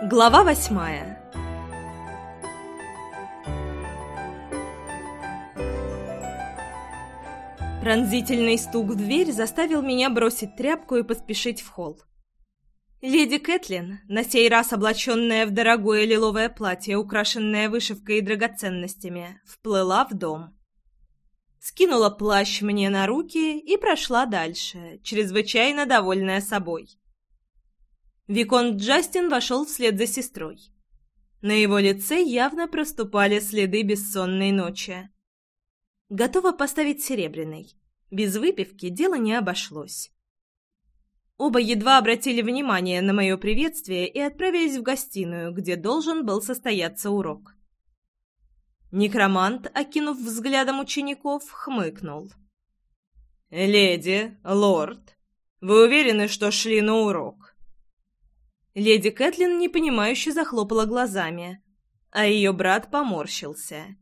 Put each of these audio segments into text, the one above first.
Глава восьмая Пронзительный стук в дверь заставил меня бросить тряпку и поспешить в холл. Леди Кэтлин, на сей раз облаченная в дорогое лиловое платье, украшенное вышивкой и драгоценностями, вплыла в дом. Скинула плащ мне на руки и прошла дальше, чрезвычайно довольная собой. Виконт Джастин вошел вслед за сестрой. На его лице явно проступали следы бессонной ночи. Готова поставить серебряный. Без выпивки дело не обошлось. Оба едва обратили внимание на мое приветствие и отправились в гостиную, где должен был состояться урок. Некромант, окинув взглядом учеников, хмыкнул. «Леди, лорд, вы уверены, что шли на урок?» Леди Кэтлин непонимающе захлопала глазами, а ее брат поморщился.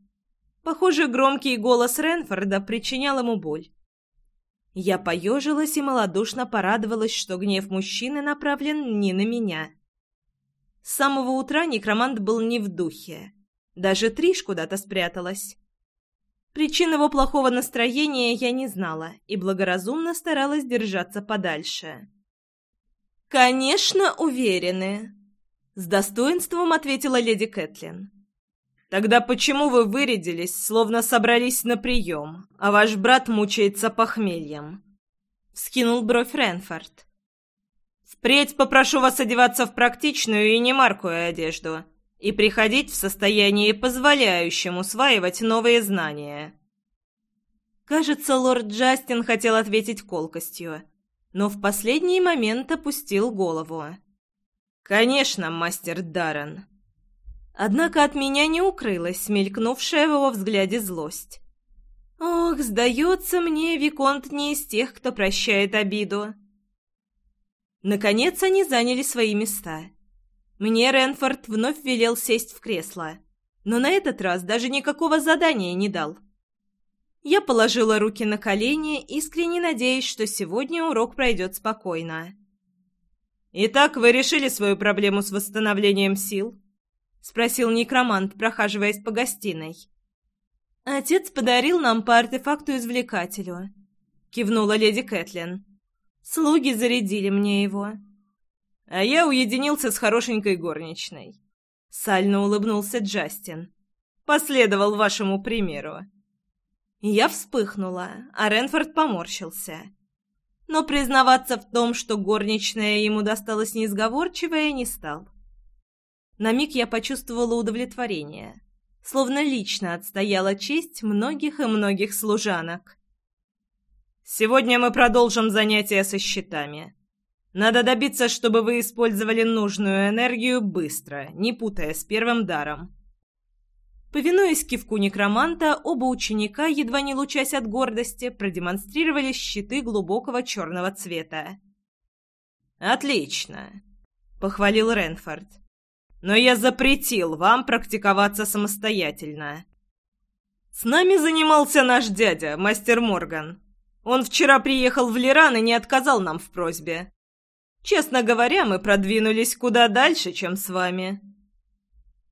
Похоже, громкий голос Ренфорда причинял ему боль. Я поежилась и малодушно порадовалась, что гнев мужчины направлен не на меня. С самого утра некромант был не в духе. Даже Триш куда-то спряталась. Причин его плохого настроения я не знала и благоразумно старалась держаться подальше. «Конечно, уверены», — с достоинством ответила леди Кэтлин. «Тогда почему вы вырядились, словно собрались на прием, а ваш брат мучается похмельем?» — вскинул бровь Ренфорд. «Впредь попрошу вас одеваться в практичную и немаркую одежду и приходить в состоянии, позволяющем усваивать новые знания». Кажется, лорд Джастин хотел ответить колкостью — но в последний момент опустил голову. «Конечно, мастер Даррен!» Однако от меня не укрылась мелькнувшая в его взгляде злость. «Ох, сдается мне, Виконт не из тех, кто прощает обиду!» Наконец они заняли свои места. Мне Ренфорд вновь велел сесть в кресло, но на этот раз даже никакого задания не дал. Я положила руки на колени, искренне надеясь, что сегодня урок пройдет спокойно. «Итак, вы решили свою проблему с восстановлением сил?» — спросил некромант, прохаживаясь по гостиной. «Отец подарил нам по артефакту-извлекателю», — кивнула леди Кэтлин. «Слуги зарядили мне его». «А я уединился с хорошенькой горничной», — сально улыбнулся Джастин. «Последовал вашему примеру». Я вспыхнула, а Ренфорд поморщился. Но признаваться в том, что горничная ему досталась неизговорчивая, не стал. На миг я почувствовала удовлетворение, словно лично отстояла честь многих и многих служанок. «Сегодня мы продолжим занятия со счетами», надо добиться, чтобы вы использовали нужную энергию быстро, не путая с первым даром. Повинуясь кивку некроманта, оба ученика, едва не лучась от гордости, продемонстрировали щиты глубокого черного цвета. «Отлично!» — похвалил Ренфорд. «Но я запретил вам практиковаться самостоятельно». «С нами занимался наш дядя, мастер Морган. Он вчера приехал в Лиран и не отказал нам в просьбе. Честно говоря, мы продвинулись куда дальше, чем с вами».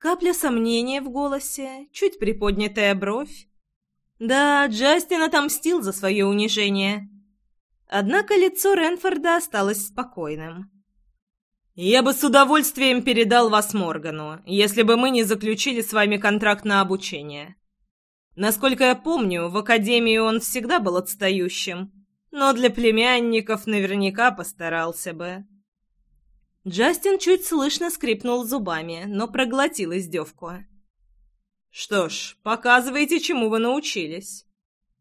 Капля сомнения в голосе, чуть приподнятая бровь. Да, Джастин отомстил за свое унижение. Однако лицо Ренфорда осталось спокойным. «Я бы с удовольствием передал вас Моргану, если бы мы не заключили с вами контракт на обучение. Насколько я помню, в Академии он всегда был отстающим, но для племянников наверняка постарался бы. Джастин чуть слышно скрипнул зубами, но проглотил издевку. «Что ж, показывайте, чему вы научились.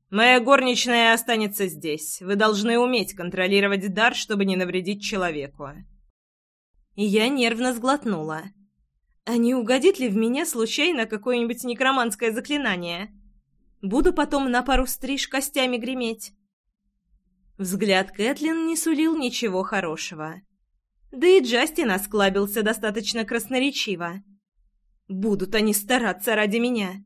Моя горничная останется здесь. Вы должны уметь контролировать дар, чтобы не навредить человеку». И я нервно сглотнула. «А не угодит ли в меня случайно какое-нибудь некроманское заклинание? Буду потом на пару стриж костями греметь». Взгляд Кэтлин не сулил ничего хорошего. Да и Джастин осклабился достаточно красноречиво. «Будут они стараться ради меня.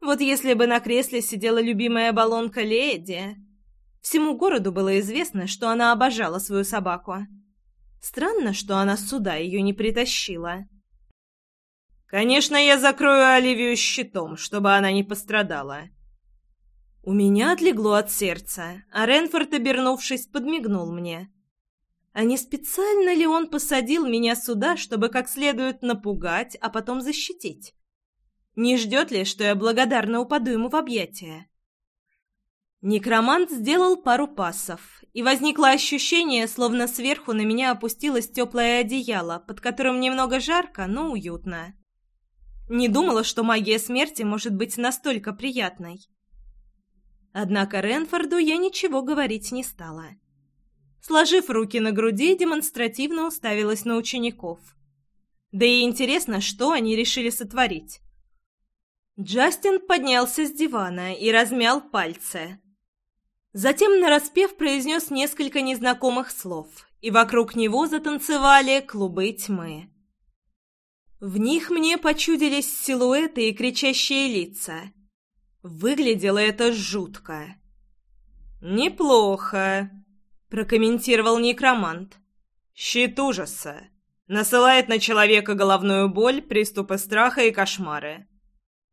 Вот если бы на кресле сидела любимая баллонка Леди...» Всему городу было известно, что она обожала свою собаку. Странно, что она сюда ее не притащила. «Конечно, я закрою Оливию щитом, чтобы она не пострадала». У меня отлегло от сердца, а Ренфорд, обернувшись, подмигнул мне. А не специально ли он посадил меня сюда, чтобы как следует напугать, а потом защитить? Не ждет ли, что я благодарно упаду ему в объятия? Некромант сделал пару пассов, и возникло ощущение, словно сверху на меня опустилось теплое одеяло, под которым немного жарко, но уютно. Не думала, что магия смерти может быть настолько приятной. Однако Ренфорду я ничего говорить не стала. — сложив руки на груди, демонстративно уставилась на учеников. Да и интересно, что они решили сотворить. Джастин поднялся с дивана и размял пальцы. Затем нараспев произнес несколько незнакомых слов, и вокруг него затанцевали клубы тьмы. В них мне почудились силуэты и кричащие лица. Выглядело это жутко. «Неплохо», прокомментировал некромант. «Щит ужаса. Насылает на человека головную боль, приступы страха и кошмары.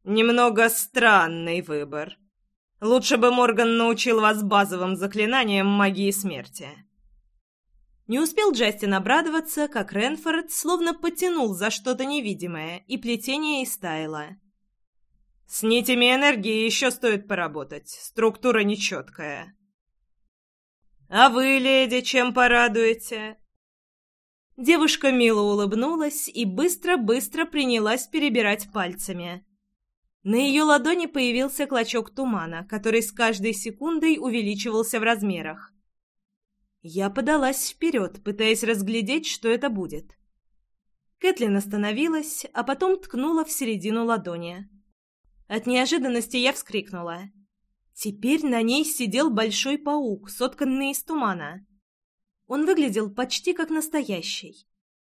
Немного странный выбор. Лучше бы Морган научил вас базовым заклинаниям магии смерти». Не успел Джастин обрадоваться, как Ренфорд словно потянул за что-то невидимое, и плетение истаяло. «С нитями энергии еще стоит поработать, структура нечеткая», а вы, леди, чем порадуете?» Девушка мило улыбнулась и быстро-быстро принялась перебирать пальцами. На ее ладони появился клочок тумана, который с каждой секундой увеличивался в размерах. Я подалась вперед, пытаясь разглядеть, что это будет. Кэтлин остановилась, а потом ткнула в середину ладони. От неожиданности я вскрикнула. Теперь на ней сидел большой паук, сотканный из тумана. Он выглядел почти как настоящий.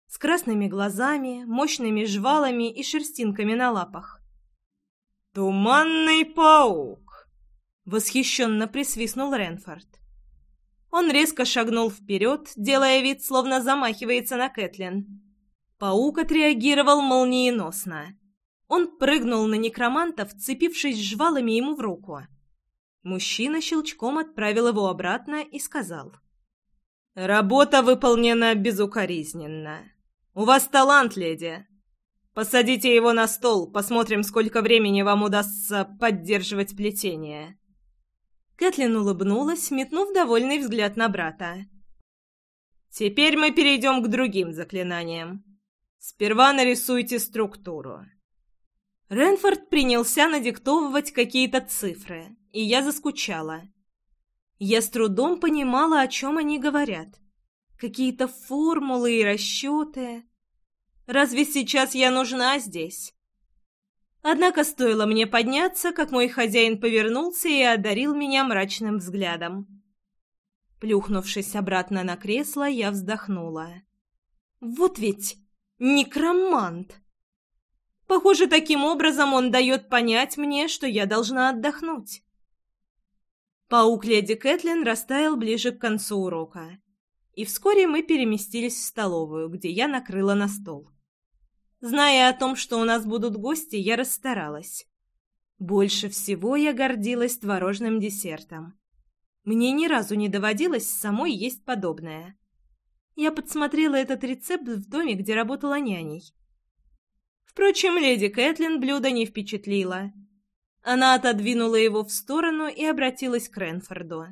С красными глазами, мощными жвалами и шерстинками на лапах. «Туманный паук!» — восхищенно присвистнул Ренфорд. Он резко шагнул вперед, делая вид, словно замахивается на Кэтлин. Паук отреагировал молниеносно. Он прыгнул на некроманта, вцепившись жвалами ему в руку. Мужчина щелчком отправил его обратно и сказал. «Работа выполнена безукоризненно. У вас талант, леди. Посадите его на стол, посмотрим, сколько времени вам удастся поддерживать плетение». Кэтлин улыбнулась, метнув довольный взгляд на брата. «Теперь мы перейдем к другим заклинаниям. Сперва нарисуйте структуру». Ренфорд принялся надиктовывать какие-то цифры, и я заскучала. Я с трудом понимала, о чем они говорят. Какие-то формулы и расчеты. Разве сейчас я нужна здесь? Однако стоило мне подняться, как мой хозяин повернулся и одарил меня мрачным взглядом. Плюхнувшись обратно на кресло, я вздохнула. «Вот ведь некромант!» Похоже, таким образом он дает понять мне, что я должна отдохнуть. Паук леди Кэтлин растаял ближе к концу урока. И вскоре мы переместились в столовую, где я накрыла на стол. Зная о том, что у нас будут гости, я расстаралась. Больше всего я гордилась творожным десертом. Мне ни разу не доводилось самой есть подобное. Я подсмотрела этот рецепт в доме, где работала няней. Впрочем, леди Кэтлин блюдо не впечатлило. Она отодвинула его в сторону и обратилась к Ренфорду.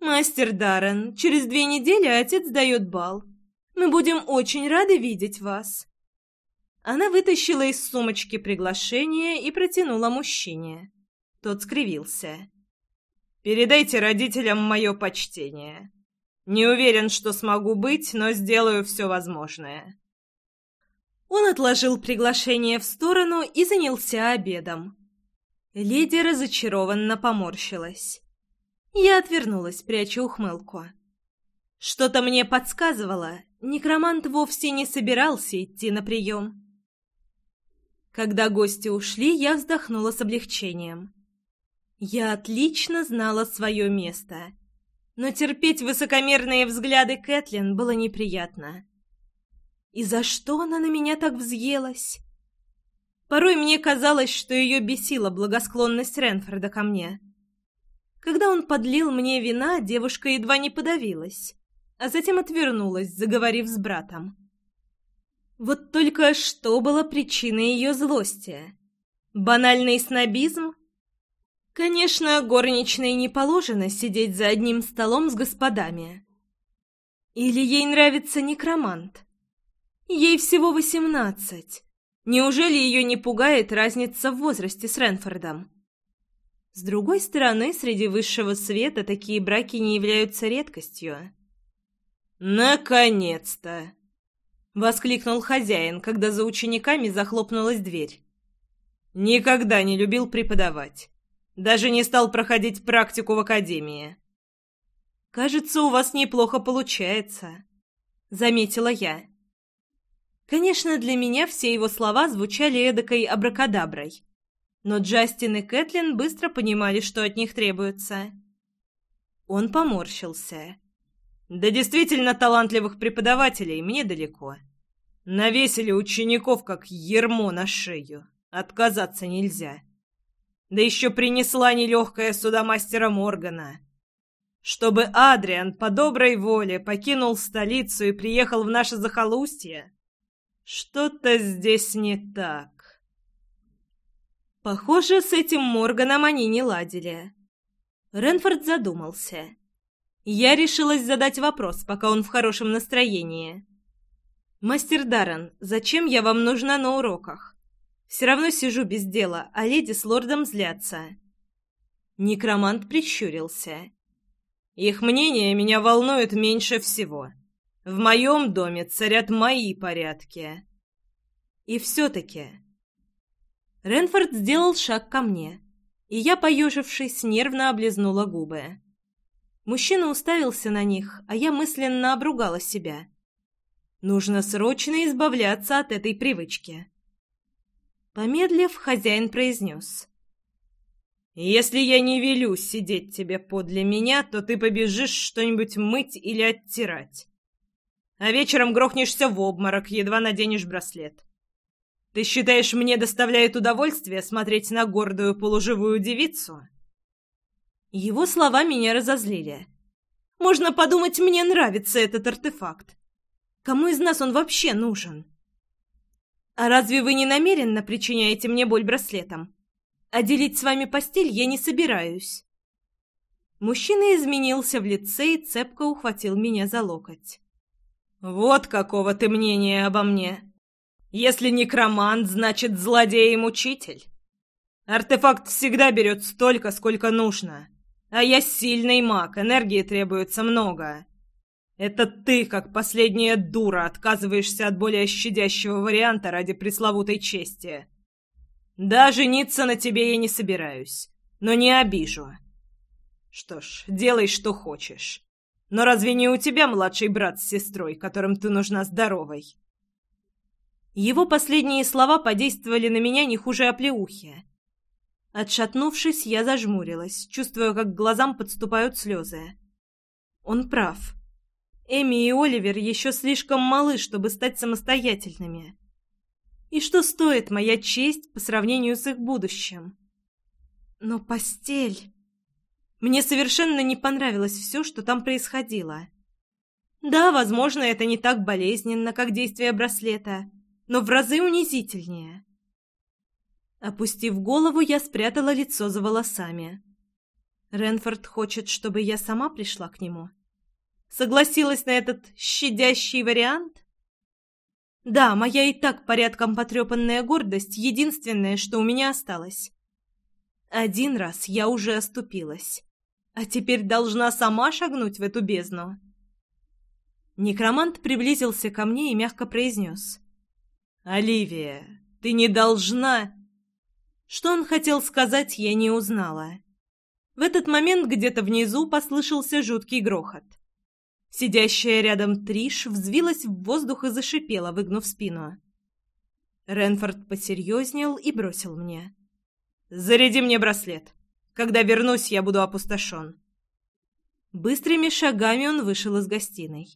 «Мастер Даррен, через две недели отец дает бал. Мы будем очень рады видеть вас». Она вытащила из сумочки приглашение и протянула мужчине. Тот скривился. «Передайте родителям мое почтение. Не уверен, что смогу быть, но сделаю все возможное». Он отложил приглашение в сторону и занялся обедом. Леди разочарованно поморщилась. Я отвернулась, пряча ухмылку. Что-то мне подсказывало, некромант вовсе не собирался идти на прием. Когда гости ушли, я вздохнула с облегчением. Я отлично знала свое место, но терпеть высокомерные взгляды Кэтлин было неприятно. И за что она на меня так взъелась? Порой мне казалось, что ее бесила благосклонность Ренфорда ко мне. Когда он подлил мне вина, девушка едва не подавилась, а затем отвернулась, заговорив с братом. Вот только что было причиной ее злости? Банальный снобизм? Конечно, горничной не положено сидеть за одним столом с господами. Или ей нравится некромант? Ей всего восемнадцать. Неужели ее не пугает разница в возрасте с Ренфордом? С другой стороны, среди высшего света такие браки не являются редкостью. «Наконец-то!» — воскликнул хозяин, когда за учениками захлопнулась дверь. «Никогда не любил преподавать. Даже не стал проходить практику в академии». «Кажется, у вас неплохо получается», — заметила я. Конечно, для меня все его слова звучали эдакой абракадаброй. Но Джастин и Кэтлин быстро понимали, что от них требуется. Он поморщился. «Да действительно талантливых преподавателей мне далеко. Навесили учеников, как ермо на шею. Отказаться нельзя. Да еще принесла нелегкая суда мастера Моргана» чтобы Адриан по доброй воле покинул столицу и приехал в наше захолустье. Что-то здесь не так. Похоже, с этим Морганом они не ладили. Ренфорд задумался. Я решилась задать вопрос, пока он в хорошем настроении. «Мастер Даррен, зачем я вам нужна на уроках? Все равно сижу без дела, а леди с лордом злятся». Некромант прищурился. «Их мнение меня волнует меньше всего», в моем доме царят мои порядки. И все-таки... Ренфорд сделал шаг ко мне, и я, поежившись, нервно облизнула губы. Мужчина уставился на них, а я мысленно обругала себя. Нужно срочно избавляться от этой привычки. Помедлив, хозяин произнес. «Если я не велю сидеть тебе подле меня, то ты побежишь что-нибудь мыть или оттирать. А вечером грохнешься в обморок, едва наденешь браслет. Ты считаешь, мне доставляет удовольствие смотреть на гордую полуживую девицу? Его слова меня разозлили. Можно подумать, мне нравится этот артефакт. Кому из нас он вообще нужен? А разве вы не намеренно причиняете мне боль браслетом? А делить с вами постель я не собираюсь. Мужчина изменился в лице и цепко ухватил меня за локоть. «Вот какого ты мнения обо мне! Если некромант, значит злодей и мучитель!» Артефакт всегда берет столько, сколько нужно. А я сильный маг, энергии требуется много. Это ты, как последняя дура, отказываешься от более щадящего варианта ради пресловутой чести. Да, жениться на тебе я не собираюсь, но не обижу. Что ж, делай, что хочешь. Но разве не у тебя младший брат с сестрой, которым ты нужна здоровой?» Его последние слова подействовали на меня не хуже оплеухи. Отшатнувшись, я зажмурилась, чувствуя, как к глазам подступают слезы. Он прав. Эми и Оливер еще слишком малы, чтобы стать самостоятельными. И что стоит моя честь по сравнению с их будущим? Но постель... Мне совершенно не понравилось все, что там происходило. Да, возможно, это не так болезненно, как действие браслета, но в разы унизительнее. Опустив голову, я спрятала лицо за волосами. Ренфорд хочет, чтобы я сама пришла к нему. Согласилась на этот щадящий вариант? Да, моя и так порядком потрепанная гордость — единственное, что у меня осталось. Один раз я уже оступилась а теперь должна сама шагнуть в эту бездну. Некромант приблизился ко мне и мягко произнес. «Оливия, ты не должна...» Что он хотел сказать, я не узнала. В этот момент где-то внизу послышался жуткий грохот. Сидящая рядом Триш взвилась в воздух и зашипела, выгнув спину. Ренфорд посерьезнел и бросил мне. «Заряди мне браслет!» Когда вернусь, я буду опустошен». Быстрыми шагами он вышел из гостиной.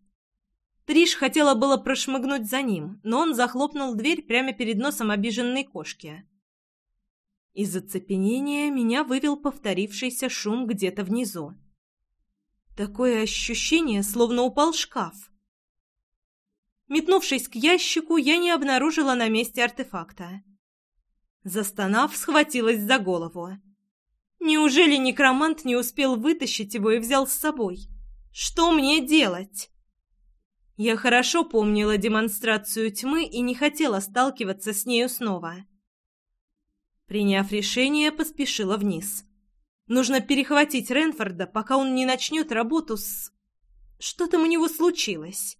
Триш хотела было прошмыгнуть за ним, но он захлопнул дверь прямо перед носом обиженной кошки. Из оцепенения меня вывел повторившийся шум где-то внизу. Такое ощущение, словно упал шкаф. Метнувшись к ящику, я не обнаружила на месте артефакта. Застонав, схватилась за голову. Неужели некромант не успел вытащить его и взял с собой? Что мне делать? Я хорошо помнила демонстрацию тьмы и не хотела сталкиваться с нею снова. Приняв решение, поспешила вниз. Нужно перехватить Ренфорда, пока он не начнет работу с... Что там у него случилось?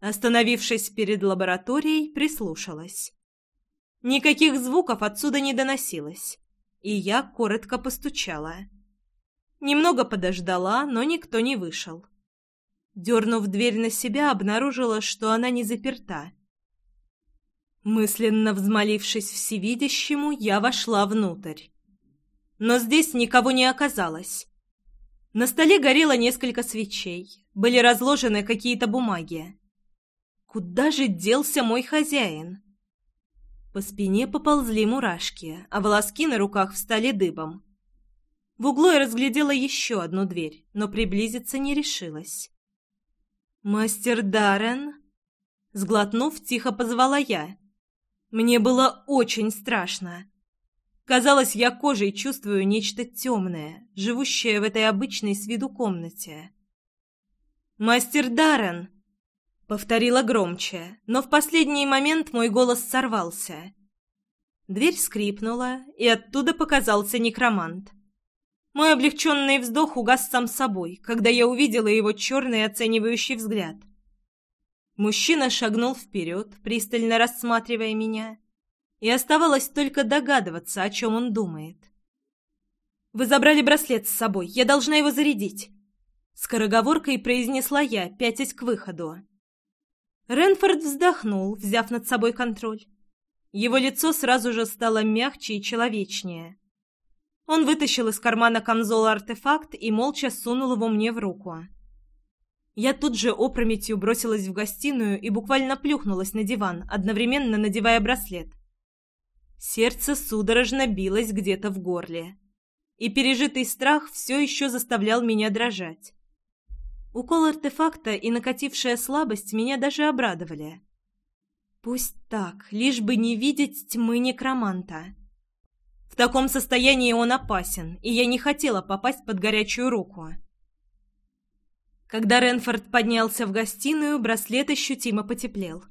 Остановившись перед лабораторией, прислушалась. Никаких звуков отсюда не доносилось и я коротко постучала. Немного подождала, но никто не вышел. Дернув дверь на себя, обнаружила, что она не заперта. Мысленно взмолившись всевидящему, я вошла внутрь. Но здесь никого не оказалось. На столе горело несколько свечей, были разложены какие-то бумаги. Куда же делся мой хозяин? По спине поползли мурашки, а волоски на руках встали дыбом. В углу я разглядела еще одну дверь, но приблизиться не решилась. «Мастер Даррен?» Сглотнув, тихо позвала я. Мне было очень страшно. Казалось, я кожей чувствую нечто темное, живущее в этой обычной с виду комнате. «Мастер Даррен!» Повторила громче, но в последний момент мой голос сорвался. Дверь скрипнула, и оттуда показался некромант. Мой облегченный вздох угас сам собой, когда я увидела его черный оценивающий взгляд. Мужчина шагнул вперед, пристально рассматривая меня, и оставалось только догадываться, о чем он думает. «Вы забрали браслет с собой, я должна его зарядить», — скороговоркой произнесла я, пятясь к выходу. Ренфорд вздохнул, взяв над собой контроль. Его лицо сразу же стало мягче и человечнее. Он вытащил из кармана камзола артефакт и молча сунул его мне в руку. Я тут же опрометью бросилась в гостиную и буквально плюхнулась на диван, одновременно надевая браслет. Сердце судорожно билось где-то в горле. И пережитый страх все еще заставлял меня дрожать. Укол артефакта и накатившая слабость меня даже обрадовали. Пусть так, лишь бы не видеть тьмы некроманта. В таком состоянии он опасен, и я не хотела попасть под горячую руку. Когда Ренфорд поднялся в гостиную, браслет ощутимо потеплел.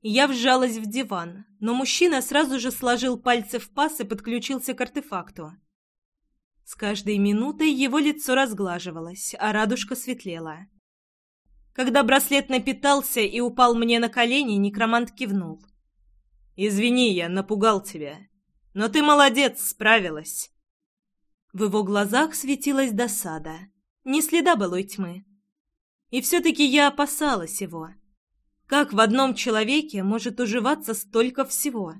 Я вжалась в диван, но мужчина сразу же сложил пальцы в паз и подключился к артефакту. С каждой минутой его лицо разглаживалось, а радужка светлела. Когда браслет напитался и упал мне на колени, некромант кивнул. «Извини, я напугал тебя. Но ты молодец, справилась». В его глазах светилась досада, не следа былой тьмы. И все-таки я опасалась его. Как в одном человеке может уживаться столько всего?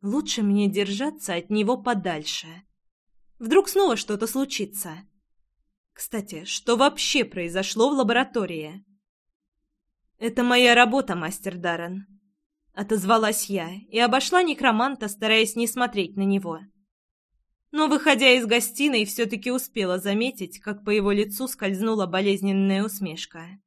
Лучше мне держаться от него подальше Вдруг снова что-то случится. Кстати, что вообще произошло в лаборатории? «Это моя работа, мастер Даррен», — отозвалась я и обошла некроманта, стараясь не смотреть на него. Но, выходя из гостиной, все-таки успела заметить, как по его лицу скользнула болезненная усмешка.